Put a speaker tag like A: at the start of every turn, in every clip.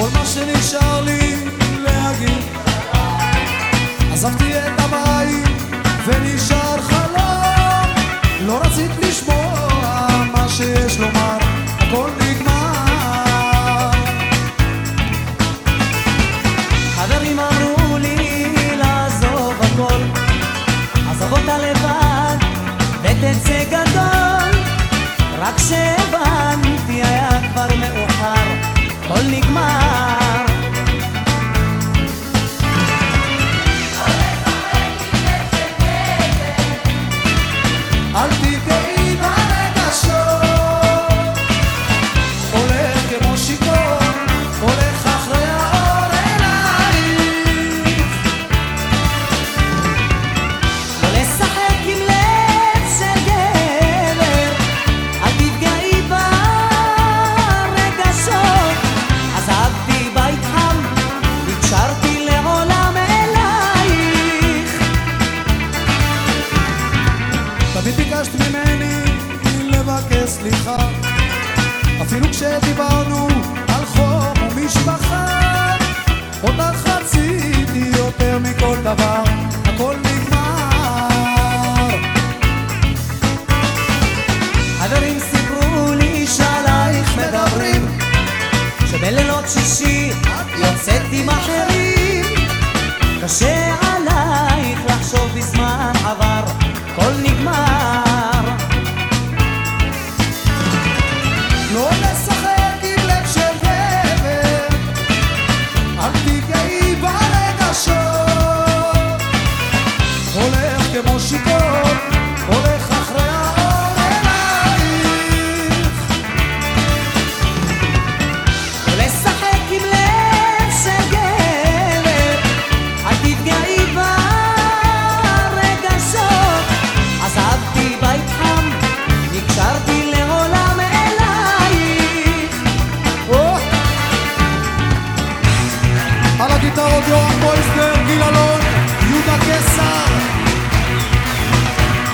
A: כל מה שנשאר לי להגיד. עזבתי את הבית ונשאר חלום. לא רצית לשמוע מה שיש לומר הכל נגמר.
B: חברים אמרו לי לעזוב הכל. עזוב אותה לבד ותצא גדול. רק כשהבנתי היה כבר מאוחר הכל נגמר
A: סליחה. אפילו כשדיברנו על חום ומשפחה אותך רציתי יותר מכל דבר הכל נגמר.
B: חברים סיפרו לי שעלייך מדברים שבלילות שישי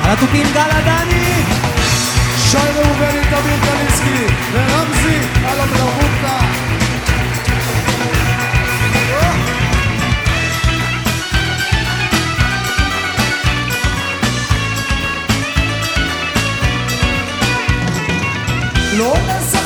B: התופים גל עדני!
A: שי ראובן עם
B: דוד קליסקי
A: ורמזי על המלאכותה לא נזכר